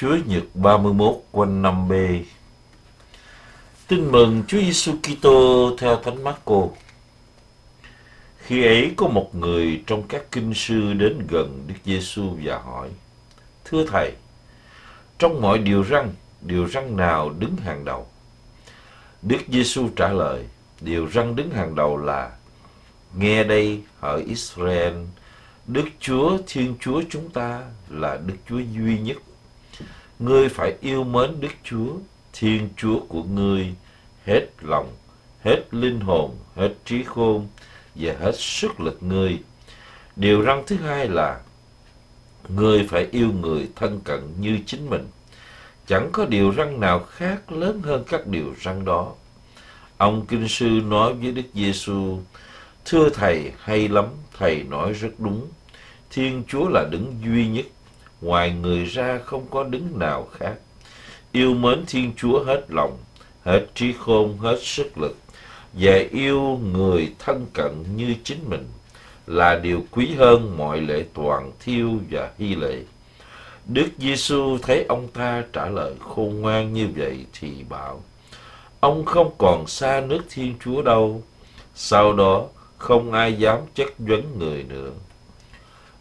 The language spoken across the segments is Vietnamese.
Chúa Nhật 31 quanh năm B Tin mừng Chúa Giêsu Kitô theo Thánh Marco. Khi ấy có một người trong các kinh sư đến gần Đức Giêsu và hỏi: Thưa thầy, trong mọi điều răn, điều răn nào đứng hàng đầu? Đức Giêsu trả lời: Điều răn đứng hàng đầu là Nghe đây, hỡi Israel, Đức Chúa Thiên Chúa chúng ta là Đức Chúa duy nhất ngươi phải yêu mến Đức Chúa, Thiên Chúa của ngươi, hết lòng, hết linh hồn, hết trí khôn và hết sức lực ngươi. Điều răn thứ hai là ngươi phải yêu người thân cận như chính mình. Chẳng có điều răn nào khác lớn hơn các điều răn đó. Ông kinh sư nói với Đức Giêsu: "Thưa thầy, hay lắm, thầy nói rất đúng. Thiên Chúa là đứng duy nhất ngoài người ra không có đứng nào khác. Yêu mến Thiên Chúa hết lòng, hết trí khôn, hết sức lực, và yêu người thân cận như chính mình là điều quý hơn mọi lễ toàn thiêu và hy lễ. Đức Giêsu thấy ông ta trả lời khôn ngoan như vậy thì bảo: Ông không còn xa nước Thiên Chúa đâu. Sau đó không ai dám chất vấn người nữa.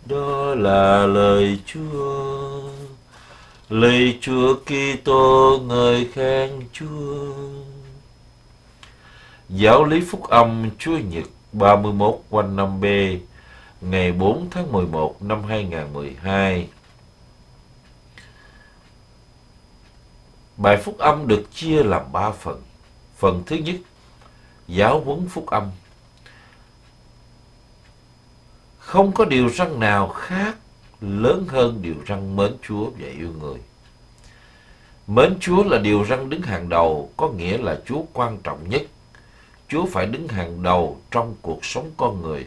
Đó là lời Chúa. Lời Chúa Kitô ngợi khen Chúa. Giáo lý Phúc âm Chúa Nhật 31 quanh năm B ngày 4 tháng 11 năm 2012. Bài Phúc âm được chia làm ba phần. Phần thứ nhất, giáo huấn Phúc âm không có điều răn nào khác lớn hơn điều răn mến Chúa và yêu người. Mến Chúa là điều răn đứng hàng đầu, có nghĩa là Chúa quan trọng nhất. Chúa phải đứng hàng đầu trong cuộc sống con người.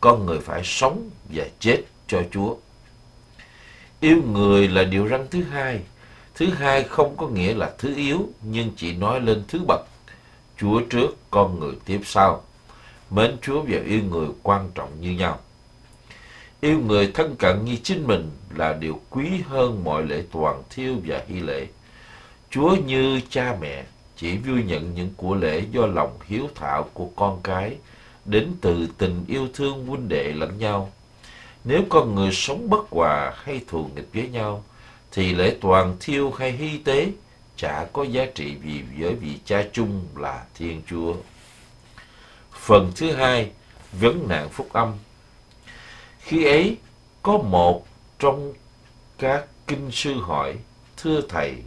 Con người phải sống và chết cho Chúa. Yêu người là điều răn thứ hai. Thứ hai không có nghĩa là thứ yếu, nhưng chỉ nói lên thứ bậc. Chúa trước, con người tiếp sau. Mến Chúa và yêu người quan trọng như nhau. Yêu người thân cận như chính mình là điều quý hơn mọi lễ toàn thiêu và hy lễ. Chúa như cha mẹ chỉ vui nhận những của lễ do lòng hiếu thảo của con cái đến từ tình yêu thương huynh đệ lẫn nhau. Nếu con người sống bất hòa hay thù nghịch với nhau, thì lễ toàn thiêu hay hy tế chả có giá trị vì với vị cha chung là Thiên Chúa. Phần thứ hai, vấn nạn phúc âm khi ấy, có một trong các kinh sư hỏi, Thưa Thầy,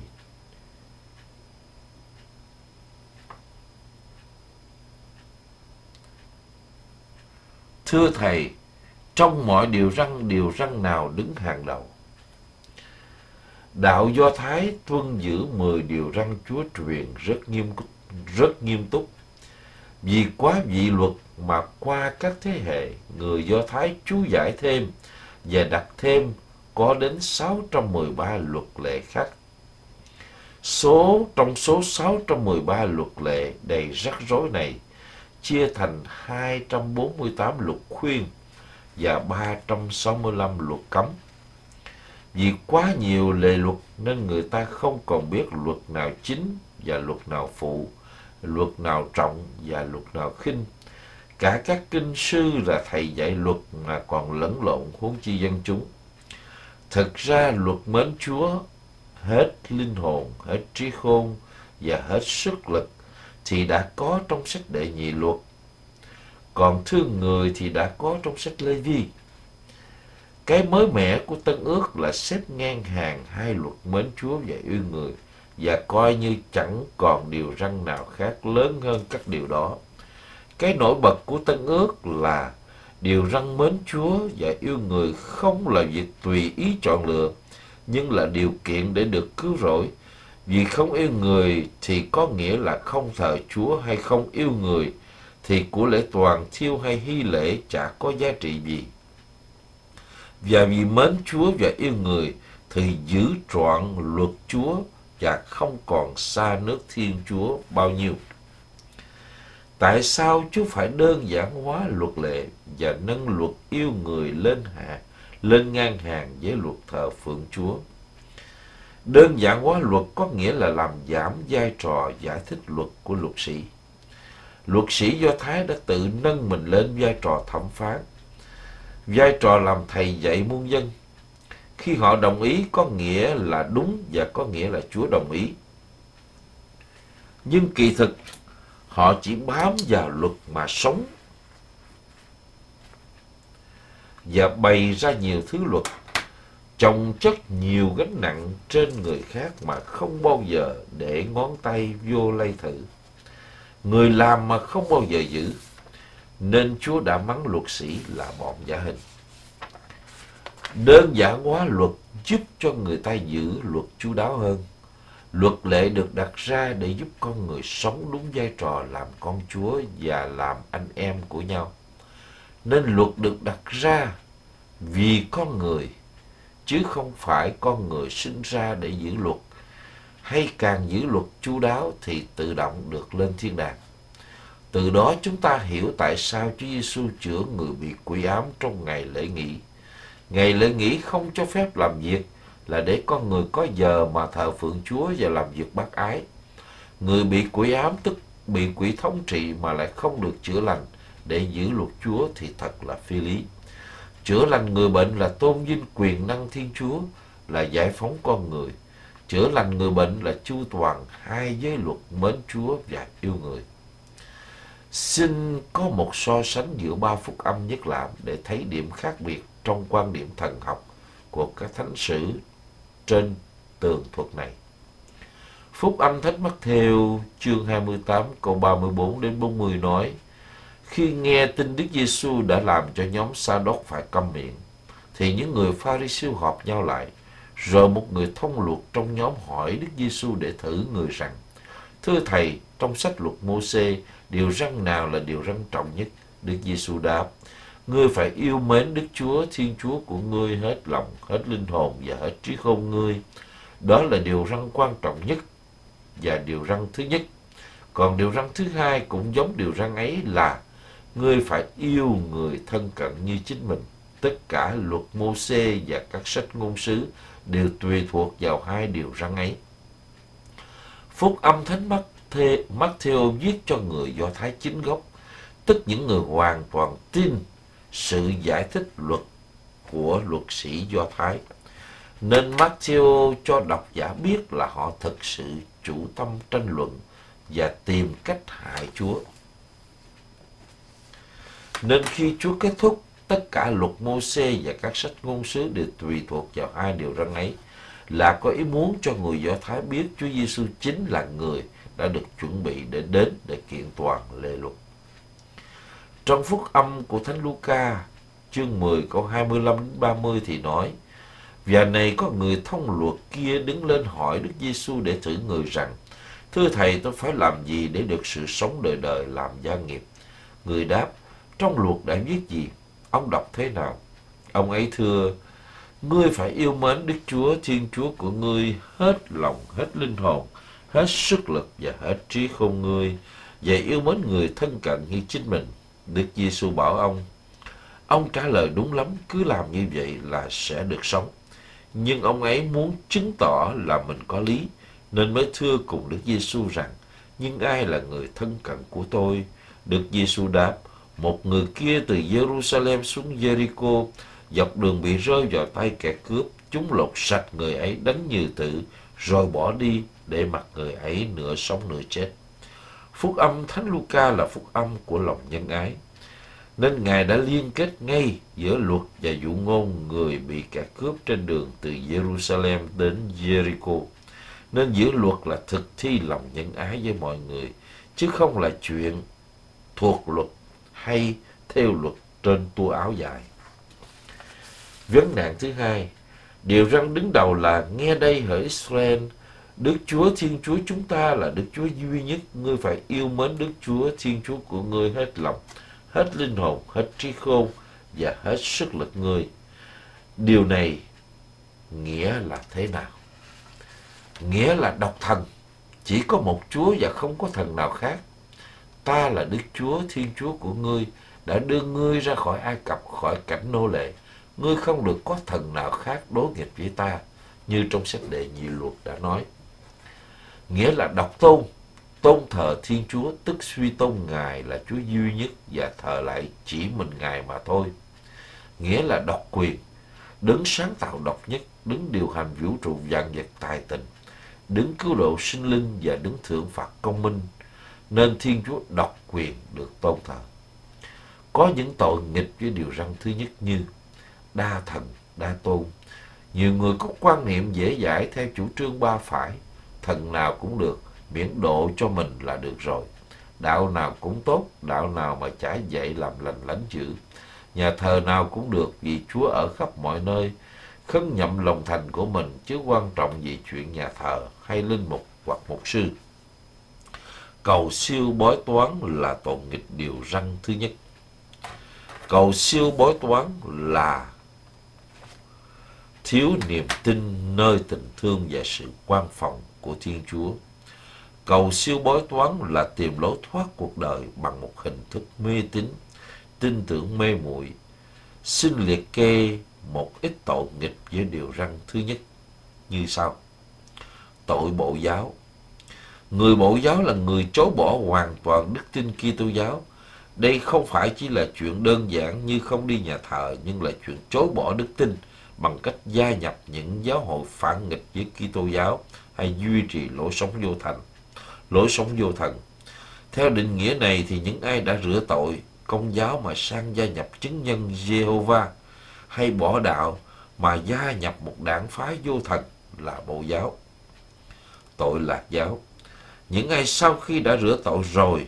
Thưa Thầy, trong mọi điều răng, điều răng nào đứng hàng đầu? Đạo Do Thái tuân giữ 10 điều răng Chúa truyền rất nghiêm rất nghiêm túc. Vì quá vị luật mà qua các thế hệ, người Do Thái chú giải thêm và đặt thêm có đến 613 luật lệ khác. Số trong số 613 luật lệ đầy rắc rối này chia thành 248 luật khuyên và 365 luật cấm. Vì quá nhiều lệ luật nên người ta không còn biết luật nào chính và luật nào phụ, luật nào trọng và luật nào khinh Cả các kinh sư là thầy dạy luật mà còn lẫn lộn huống chi dân chúng. Thực ra luật mến Chúa hết linh hồn, hết trí khôn và hết sức lực thì đã có trong sách đệ nhị luật. Còn thương người thì đã có trong sách Lê Vi. Cái mới mẻ của Tân ước là xếp ngang hàng hai luật mến Chúa và yêu người và coi như chẳng còn điều răn nào khác lớn hơn các điều đó. Cái nổi bật của Tân ước là điều răn mến Chúa và yêu người không là việc tùy ý chọn lựa, nhưng là điều kiện để được cứu rỗi. Vì không yêu người thì có nghĩa là không thờ Chúa hay không yêu người, thì của lễ toàn thiêu hay hy lễ chả có giá trị gì. Và vì mến Chúa và yêu người thì giữ trọn luật Chúa và không còn xa nước Thiên Chúa bao nhiêu. Tại sao Chúa phải đơn giản hóa luật lệ và nâng luật yêu người lên hạ, lên ngang hàng với luật thờ phượng Chúa? Đơn giản hóa luật có nghĩa là làm giảm vai trò giải thích luật của luật sĩ. Luật sĩ Do Thái đã tự nâng mình lên vai trò thẩm phán, vai trò làm thầy dạy muôn dân. Khi họ đồng ý có nghĩa là đúng và có nghĩa là Chúa đồng ý. Nhưng kỳ thực họ chỉ bám vào luật mà sống và bày ra nhiều thứ luật chồng chất nhiều gánh nặng trên người khác mà không bao giờ để ngón tay vô lay thử. Người làm mà không bao giờ giữ, nên Chúa đã mắng luật sĩ là bọn giả hình. Đơn giản hóa luật giúp cho người ta giữ luật chú đáo hơn. Luật lệ được đặt ra để giúp con người sống đúng vai trò làm con Chúa và làm anh em của nhau. Nên luật được đặt ra vì con người, chứ không phải con người sinh ra để giữ luật hay càng giữ luật chu đáo thì tự động được lên thiên đàng. Từ đó chúng ta hiểu tại sao Chúa Giêsu chữa người bị quỷ ám trong ngày lễ nghỉ. Ngày lễ nghỉ không cho phép làm việc là để con người có giờ mà thờ phượng Chúa và làm việc bác ái. Người bị quỷ ám tức bị quỷ thống trị mà lại không được chữa lành để giữ luật Chúa thì thật là phi lý. Chữa lành người bệnh là tôn vinh quyền năng Thiên Chúa, là giải phóng con người. Chữa lành người bệnh là chu toàn hai giới luật mến Chúa và yêu người. Xin có một so sánh giữa ba phúc âm nhất làm để thấy điểm khác biệt trong quan điểm thần học của các thánh sử trên tường thuật này. Phúc âm Thánh Mắc Theo chương 28 câu 34 đến 40 nói khi nghe tin Đức Giêsu đã làm cho nhóm Sa đốc phải câm miệng, thì những người Pha-ri-siêu họp nhau lại, rồi một người thông luật trong nhóm hỏi Đức Giêsu để thử người rằng: Thưa thầy, trong sách luật Mô-xê, điều răn nào là điều răn trọng nhất? Đức Giêsu đáp: Ngươi phải yêu mến Đức Chúa Thiên Chúa của ngươi hết lòng, hết linh hồn và hết trí khôn ngươi. Đó là điều răn quan trọng nhất và điều răn thứ nhất. Còn điều răn thứ hai cũng giống điều răn ấy là ngươi phải yêu người thân cận như chính mình. Tất cả luật mô xê và các sách ngôn sứ đều tùy thuộc vào hai điều răn ấy. Phúc âm Thánh Mắt Thê, Matthew viết cho người Do Thái chính gốc, tức những người hoàn toàn tin sự giải thích luật của luật sĩ Do Thái. Nên Matthew cho độc giả biết là họ thực sự chủ tâm tranh luận và tìm cách hại Chúa. Nên khi Chúa kết thúc, tất cả luật mô xê và các sách ngôn sứ đều tùy thuộc vào hai điều răn ấy là có ý muốn cho người Do Thái biết Chúa Giêsu chính là người đã được chuẩn bị để đến để kiện toàn lệ luật. Trong phúc âm của Thánh Luca, chương 10 câu 25 đến 30 thì nói: Và này có người thông luật kia đứng lên hỏi Đức Giêsu để thử người rằng: Thưa thầy, tôi phải làm gì để được sự sống đời đời làm gia nghiệp? Người đáp: trong luật đã viết gì? Ông đọc thế nào? Ông ấy thưa, ngươi phải yêu mến Đức Chúa Thiên Chúa của ngươi hết lòng, hết linh hồn, hết sức lực và hết trí khôn ngươi, và yêu mến người thân cận như chính mình. Đức Giêsu bảo ông, ông trả lời đúng lắm, cứ làm như vậy là sẽ được sống. Nhưng ông ấy muốn chứng tỏ là mình có lý, nên mới thưa cùng Đức Giêsu rằng, nhưng ai là người thân cận của tôi? Đức Giêsu đáp, một người kia từ Jerusalem xuống Jericho, dọc đường bị rơi vào tay kẻ cướp, chúng lột sạch người ấy đánh như tử, rồi bỏ đi để mặc người ấy nửa sống nửa chết. Phúc âm Thánh Luca là phúc âm của lòng nhân ái. Nên Ngài đã liên kết ngay giữa luật và dụ ngôn người bị kẻ cướp trên đường từ Jerusalem đến Jericho. Nên giữa luật là thực thi lòng nhân ái với mọi người, chứ không là chuyện thuộc luật hay theo luật trên tua áo dài. Vấn nạn thứ hai, điều răn đứng đầu là nghe đây hỡi Israel, Đức Chúa Thiên Chúa chúng ta là Đức Chúa duy nhất, ngươi phải yêu mến Đức Chúa Thiên Chúa của ngươi hết lòng, hết linh hồn, hết trí khôn và hết sức lực ngươi. Điều này nghĩa là thế nào? Nghĩa là độc thần, chỉ có một Chúa và không có thần nào khác ta là Đức Chúa Thiên Chúa của ngươi đã đưa ngươi ra khỏi Ai Cập khỏi cảnh nô lệ ngươi không được có thần nào khác đối nghịch với ta như trong sách đệ nhị luật đã nói. Nghĩa là độc tôn, tôn thờ Thiên Chúa tức suy tôn Ngài là Chúa duy nhất và thờ lại chỉ mình Ngài mà thôi. Nghĩa là độc quyền, đứng sáng tạo độc nhất, đứng điều hành vũ trụ vạn vật tài tình, đứng cứu độ sinh linh và đứng thưởng phạt công minh, nên Thiên Chúa độc quyền được tôn thờ. Có những tội nghịch với điều răn thứ nhất như đa thần, đa tôn. Nhiều người có quan niệm dễ dãi theo chủ trương ba phải, thần nào cũng được, miễn độ cho mình là được rồi. Đạo nào cũng tốt, đạo nào mà chả dạy làm lành lánh dữ. Nhà thờ nào cũng được vì Chúa ở khắp mọi nơi, khấn nhậm lòng thành của mình chứ quan trọng gì chuyện nhà thờ hay linh mục hoặc mục sư. Cầu siêu bói toán là tội nghịch điều răn thứ nhất. Cầu siêu bói toán là thiếu niềm tin nơi tình thương và sự quan phòng của Thiên Chúa. Cầu siêu bói toán là tìm lối thoát cuộc đời bằng một hình thức mê tín, tin tưởng mê muội. Xin liệt kê một ít tội nghịch với điều răn thứ nhất như sau. Tội bộ giáo Người bộ giáo là người chối bỏ hoàn toàn đức tin Kitô giáo. Đây không phải chỉ là chuyện đơn giản như không đi nhà thờ, nhưng là chuyện chối bỏ đức tin bằng cách gia nhập những giáo hội phản nghịch với Kitô giáo hay duy trì lối sống vô thành. Lối sống vô thần. Theo định nghĩa này thì những ai đã rửa tội công giáo mà sang gia nhập chứng nhân Jehovah hay bỏ đạo mà gia nhập một đảng phái vô thần là bộ giáo. Tội lạc giáo những ai sau khi đã rửa tội rồi,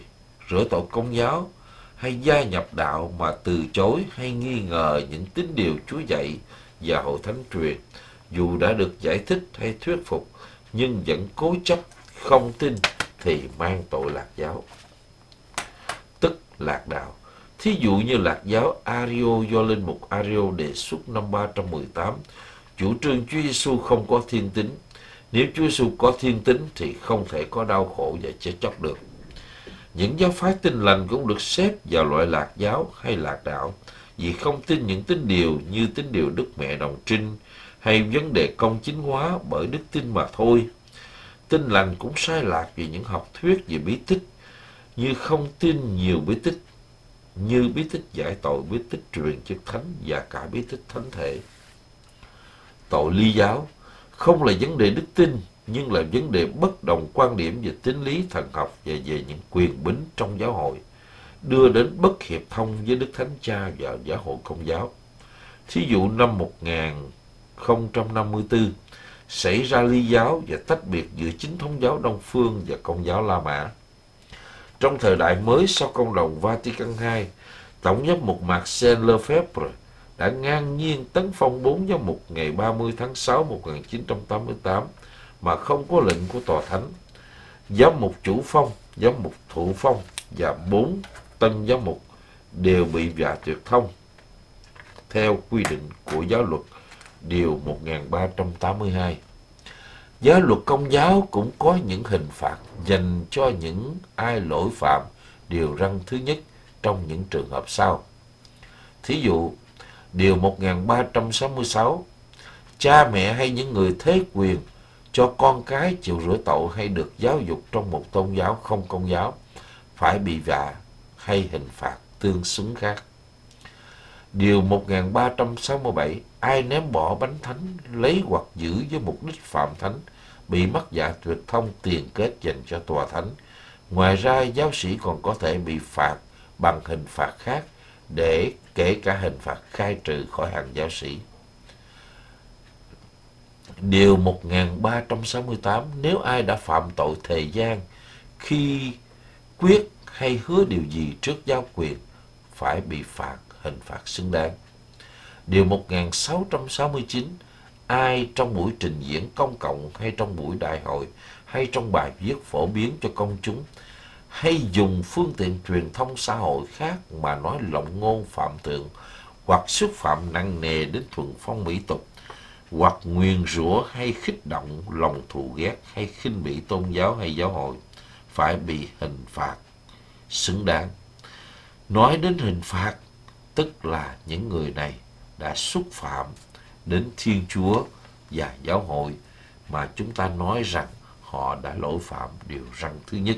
rửa tội công giáo, hay gia nhập đạo mà từ chối hay nghi ngờ những tín điều Chúa dạy và hội thánh truyền, dù đã được giải thích hay thuyết phục, nhưng vẫn cố chấp không tin thì mang tội lạc giáo. Tức lạc đạo. Thí dụ như lạc giáo Ario do Linh Mục Ario đề xuất năm 318, chủ trương Chúa Giêsu không có thiên tính, nếu Chúa Giêsu có thiên tính thì không thể có đau khổ và chết chóc được. Những giáo phái tin lành cũng được xếp vào loại lạc giáo hay lạc đạo vì không tin những tín điều như tín điều Đức Mẹ Đồng Trinh hay vấn đề công chính hóa bởi đức tin mà thôi. Tin lành cũng sai lạc vì những học thuyết về bí tích như không tin nhiều bí tích như bí tích giải tội, bí tích truyền chức thánh và cả bí tích thánh thể. Tội ly giáo không là vấn đề đức tin, nhưng là vấn đề bất đồng quan điểm về tính lý thần học và về những quyền bính trong giáo hội, đưa đến bất hiệp thông với Đức Thánh Cha và giáo hội công giáo. Thí dụ năm 1054, xảy ra ly giáo và tách biệt giữa chính thống giáo Đông Phương và công giáo La Mã. Trong thời đại mới sau công đồng Vatican II, Tổng giám mục Marcel Lefebvre đã ngang nhiên tấn phong bốn giám mục ngày 30 tháng 6 1988 mà không có lệnh của tòa thánh. Giám mục chủ phong, giám mục thụ phong và bốn tân giám mục đều bị vạ tuyệt thông theo quy định của giáo luật điều 1382. Giáo luật công giáo cũng có những hình phạt dành cho những ai lỗi phạm điều răn thứ nhất trong những trường hợp sau. Thí dụ, Điều 1366 Cha mẹ hay những người thế quyền cho con cái chịu rửa tội hay được giáo dục trong một tôn giáo không công giáo phải bị vạ hay hình phạt tương xứng khác. Điều 1367 Ai ném bỏ bánh thánh, lấy hoặc giữ với mục đích phạm thánh, bị mắc dạ tuyệt thông tiền kết dành cho tòa thánh. Ngoài ra, giáo sĩ còn có thể bị phạt bằng hình phạt khác để kể cả hình phạt khai trừ khỏi hàng giáo sĩ. Điều 1368 Nếu ai đã phạm tội thề gian, khi quyết hay hứa điều gì trước giáo quyền, phải bị phạt hình phạt xứng đáng. Điều 1669 Ai trong buổi trình diễn công cộng hay trong buổi đại hội hay trong bài viết phổ biến cho công chúng hay dùng phương tiện truyền thông xã hội khác mà nói lộng ngôn phạm thượng hoặc xúc phạm nặng nề đến thuần phong mỹ tục hoặc nguyền rủa hay khích động lòng thù ghét hay khinh bỉ tôn giáo hay giáo hội phải bị hình phạt xứng đáng. Nói đến hình phạt, tức là những người này đã xúc phạm đến Thiên Chúa và giáo hội mà chúng ta nói rằng họ đã lỗi phạm điều răn thứ nhất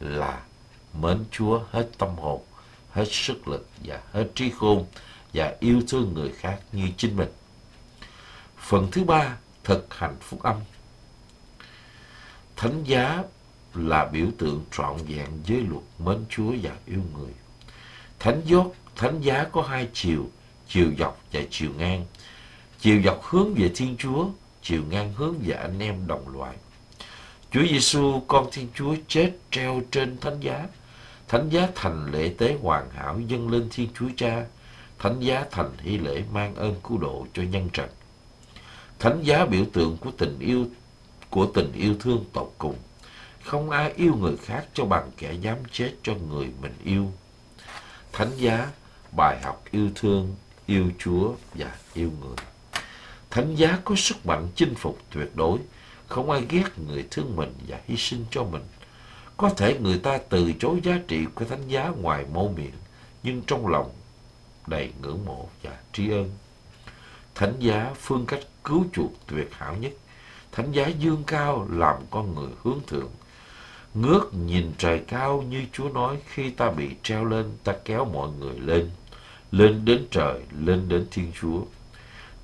là mến Chúa hết tâm hồn, hết sức lực và hết trí khôn và yêu thương người khác như chính mình. Phần thứ ba, thực hành phúc âm. Thánh giá là biểu tượng trọn vẹn với luật mến Chúa và yêu người. Thánh dốt, thánh giá có hai chiều, chiều dọc và chiều ngang. Chiều dọc hướng về Thiên Chúa, chiều ngang hướng về anh em đồng loại. Chúa Giêsu con Thiên Chúa chết treo trên thánh giá. Thánh giá thành lễ tế hoàn hảo dâng lên Thiên Chúa Cha. Thánh giá thành hy lễ mang ơn cứu độ cho nhân trần. Thánh giá biểu tượng của tình yêu của tình yêu thương tột cùng. Không ai yêu người khác cho bằng kẻ dám chết cho người mình yêu. Thánh giá, bài học yêu thương, yêu Chúa và yêu người. Thánh giá có sức mạnh chinh phục tuyệt đối, không ai ghét người thương mình và hy sinh cho mình. Có thể người ta từ chối giá trị của thánh giá ngoài mô miệng, nhưng trong lòng đầy ngưỡng mộ và tri ân. Thánh giá phương cách cứu chuộc tuyệt hảo nhất. Thánh giá dương cao làm con người hướng thượng. Ngước nhìn trời cao như Chúa nói khi ta bị treo lên, ta kéo mọi người lên. Lên đến trời, lên đến Thiên Chúa.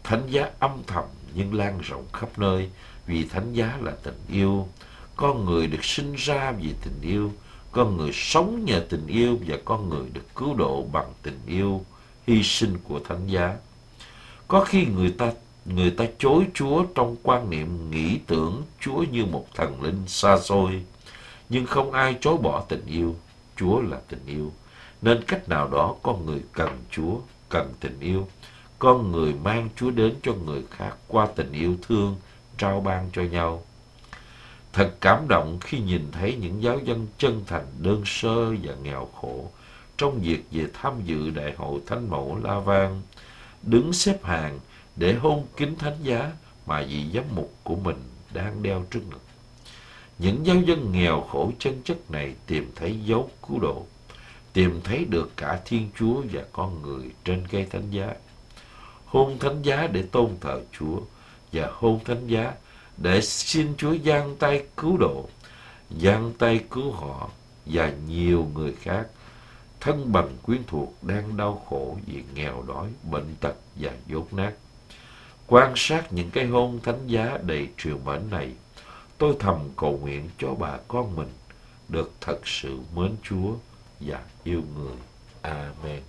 Thánh giá âm thầm nhưng lan rộng khắp nơi vì thánh giá là tình yêu. Con người được sinh ra vì tình yêu. Con người sống nhờ tình yêu và con người được cứu độ bằng tình yêu, hy sinh của thánh giá. Có khi người ta người ta chối Chúa trong quan niệm nghĩ tưởng Chúa như một thần linh xa xôi. Nhưng không ai chối bỏ tình yêu. Chúa là tình yêu. Nên cách nào đó con người cần Chúa, cần tình yêu. Con người mang Chúa đến cho người khác qua tình yêu thương, trao ban cho nhau. Thật cảm động khi nhìn thấy những giáo dân chân thành, đơn sơ và nghèo khổ trong việc về tham dự đại hội Thánh Mẫu La Vang, đứng xếp hàng để hôn kính thánh giá mà vị giám mục của mình đang đeo trước ngực. Những giáo dân nghèo khổ chân chất này tìm thấy dấu cứu độ, tìm thấy được cả Thiên Chúa và con người trên cây thánh giá. Hôn thánh giá để tôn thờ Chúa và hôn thánh giá để xin Chúa giang tay cứu độ, giang tay cứu họ và nhiều người khác thân bằng quyến thuộc đang đau khổ vì nghèo đói, bệnh tật và dốt nát. Quan sát những cái hôn thánh giá đầy triều mến này, tôi thầm cầu nguyện cho bà con mình được thật sự mến Chúa và yêu người. Amen.